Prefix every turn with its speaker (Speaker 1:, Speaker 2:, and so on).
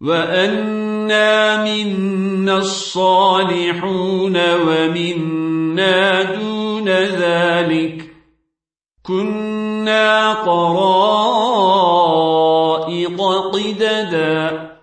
Speaker 1: وَأَنَّا مِنَّا الصَّالِحُونَ وَمِنَّا دُونَ ذَلِكَ كُنَّا طَرَائِقَ قِدَدًا